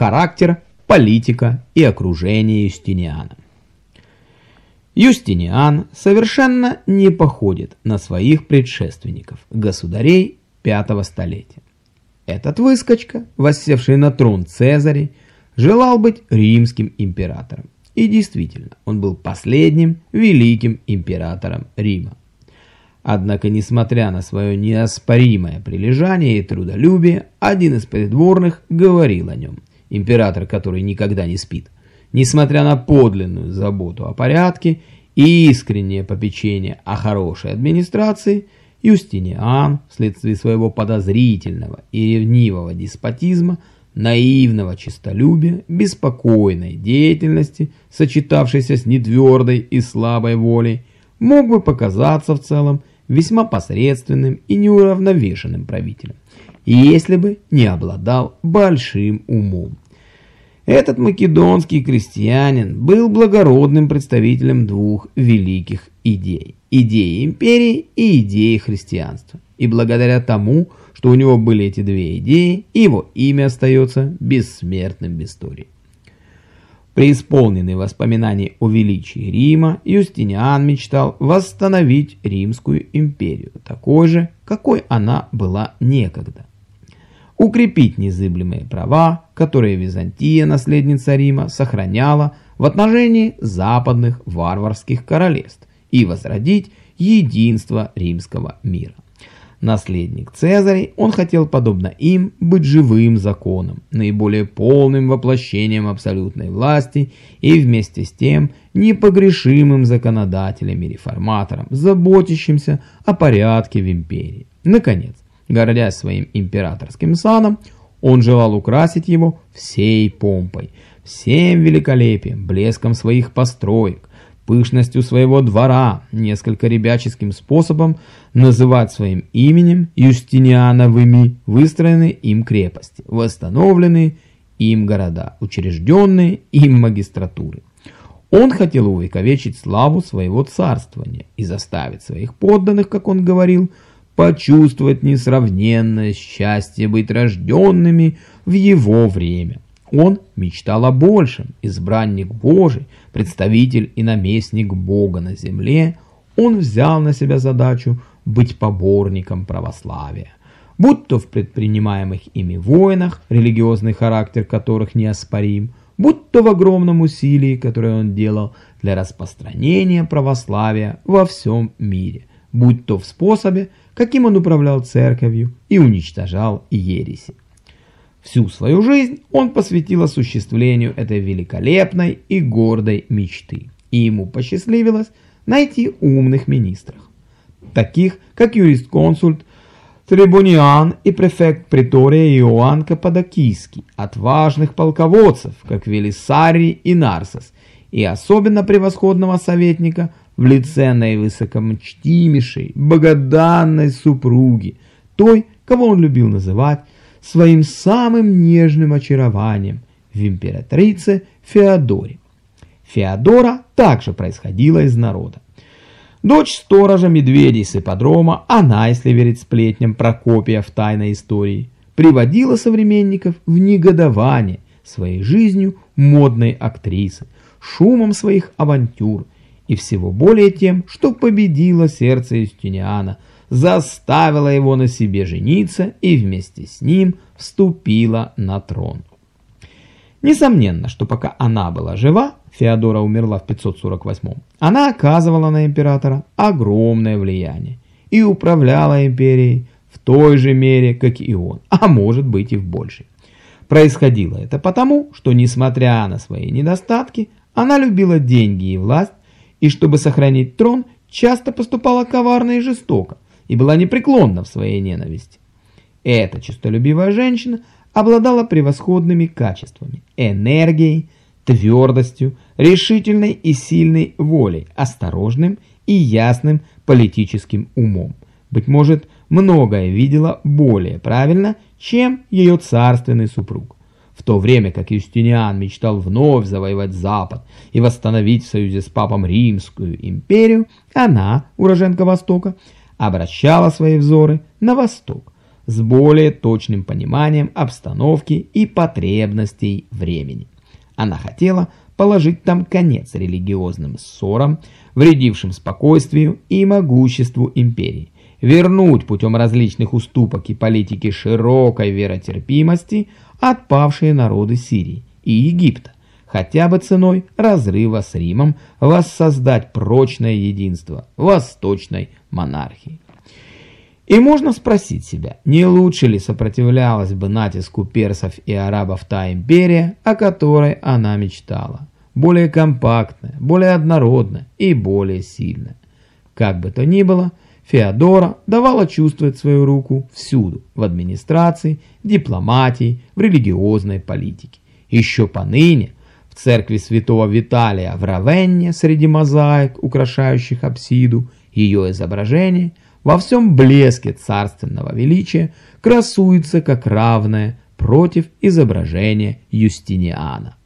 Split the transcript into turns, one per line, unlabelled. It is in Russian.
характер, политика и окружение Юстиниана. Юстиниан совершенно не походит на своих предшественников, государей пятого столетия. Этот выскочка, воссевший на трон Цезарь, желал быть римским императором. И действительно, он был последним великим императором Рима. Однако, несмотря на свое неоспоримое прилежание и трудолюбие, один из придворных говорил о нем, император, который никогда не спит, несмотря на подлинную заботу о порядке и искреннее попечение о хорошей администрации, Юстиниан, вследствие своего подозрительного и ревнивого деспотизма, наивного честолюбия, беспокойной деятельности, сочетавшейся с нетвердой и слабой волей, мог бы показаться в целом весьма посредственным и неуравновешенным правителем, если бы не обладал большим умом. Этот македонский крестьянин был благородным представителем двух великих идей – идеи империи и идеи христианства. И благодаря тому, что у него были эти две идеи, его имя остается бессмертным в истории. Преисполненный воспоминаний о величии Рима, Юстиниан мечтал восстановить Римскую империю, такой же, какой она была некогда. Укрепить незыблемые права, которые Византия, наследница Рима, сохраняла в отношении западных варварских королевств и возродить единство римского мира наследник Цезарей, он хотел, подобно им, быть живым законом, наиболее полным воплощением абсолютной власти и вместе с тем непогрешимым законодателем и реформатором, заботящимся о порядке в империи. Наконец, гордясь своим императорским саном, он желал украсить его всей помпой, всем великолепием, блеском своих построек, пышностью своего двора, несколько ребяческим способом называть своим именем Юстиниановыми выстроенные им крепости, восстановленные им города, учрежденные им магистратуры. Он хотел увековечить славу своего царствования и заставить своих подданных, как он говорил, почувствовать несравненное счастье быть рожденными в его время. Он мечтал о большем, избранник Божий, представитель и наместник Бога на земле, он взял на себя задачу быть поборником православия. Будь то в предпринимаемых ими войнах, религиозный характер которых неоспорим, будь то в огромном усилии, которое он делал для распространения православия во всем мире, будь то в способе, каким он управлял церковью и уничтожал ереси. Всю свою жизнь он посвятил осуществлению этой великолепной и гордой мечты. И ему посчастливилось найти умных министров, таких как юрист-консульт Трибуниан и префект притория Иоанн Каппадокийский, отважных полководцев, как Велисарий и Нарсос, и особенно превосходного советника в лице наивысокомчтимейшей, богоданной супруги, той, кого он любил называть своим самым нежным очарованием в императрице Феодоре. Феодора также происходила из народа. Дочь сторожа медведей с ипподрома, она, если верить сплетням Прокопия в тайной истории, приводила современников в негодование своей жизнью модной актрисы, шумом своих авантюр и всего более тем, что победила сердце Юстиниана – заставила его на себе жениться и вместе с ним вступила на трон. Несомненно, что пока она была жива, Феодора умерла в 548 она оказывала на императора огромное влияние и управляла империей в той же мере, как и он, а может быть и в большей. Происходило это потому, что несмотря на свои недостатки, она любила деньги и власть, и чтобы сохранить трон, часто поступала коварно и жестоко, и была непреклонна в своей ненависти. Эта честолюбивая женщина обладала превосходными качествами – энергией, твердостью, решительной и сильной волей, осторожным и ясным политическим умом. Быть может, многое видела более правильно, чем ее царственный супруг. В то время как Юстиниан мечтал вновь завоевать Запад и восстановить в союзе с папом Римскую империю, она, уроженка Востока, обращала свои взоры на восток, с более точным пониманием обстановки и потребностей времени. Она хотела положить там конец религиозным ссорам, вредившим спокойствию и могуществу империи, вернуть путем различных уступок и политики широкой веротерпимости отпавшие народы Сирии и Египта, хотя бы ценой разрыва с Римом воссоздать прочное единство восточной монархии. И можно спросить себя, не лучше ли сопротивлялась бы натиску персов и арабов та империя, о которой она мечтала, более компактная, более однородная и более сильная. Как бы то ни было, Феодора давала чувствовать свою руку всюду, в администрации, дипломатии, в религиозной политике. Еще поныне церкви святого Виталия в Равенне среди мозаик, украшающих апсиду, ее изображение во всем блеске царственного величия красуется как равное против изображения Юстиниана.